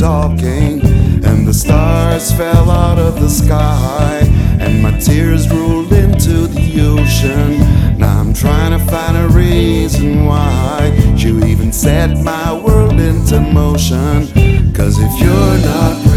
talking. And the stars fell out of the sky, and my tears rolled into the ocean. Now I'm trying to find a reason why you even set my world into motion. Cause if you're not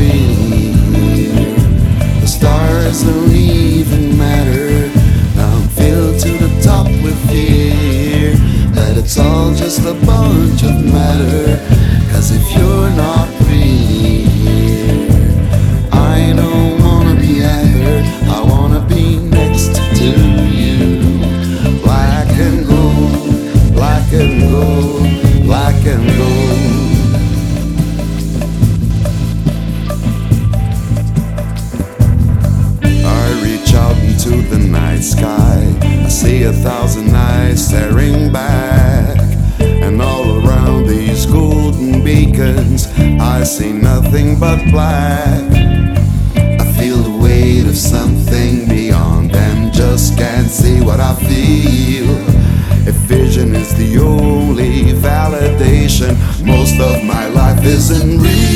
the night sky. I see a thousand eyes staring back. And all around these golden beacons, I see nothing but black. I feel the weight of something beyond them, just can't see what I feel. If vision is the only validation, most of my life isn't real.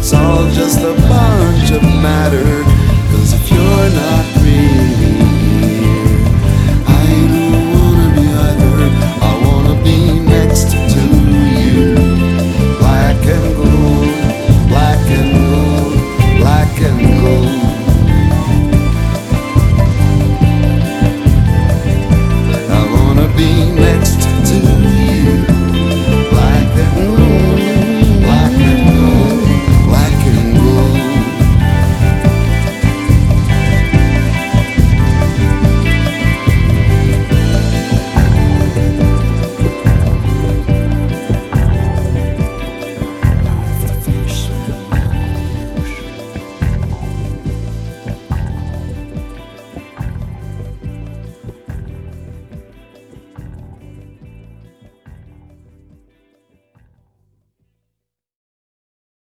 it's all just a bunch of matter.